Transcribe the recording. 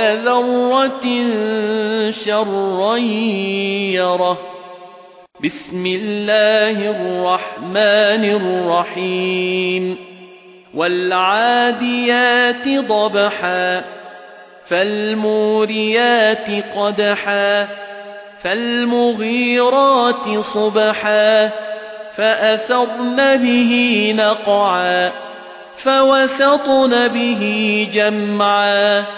ذرة شرا يره. بسم الله الرحمن الرحيم. والعاديات ضبحا. فالموريات قدحا. فالمغيرات صبحا. فأثرن به نقعا. فوسطن به جمعا.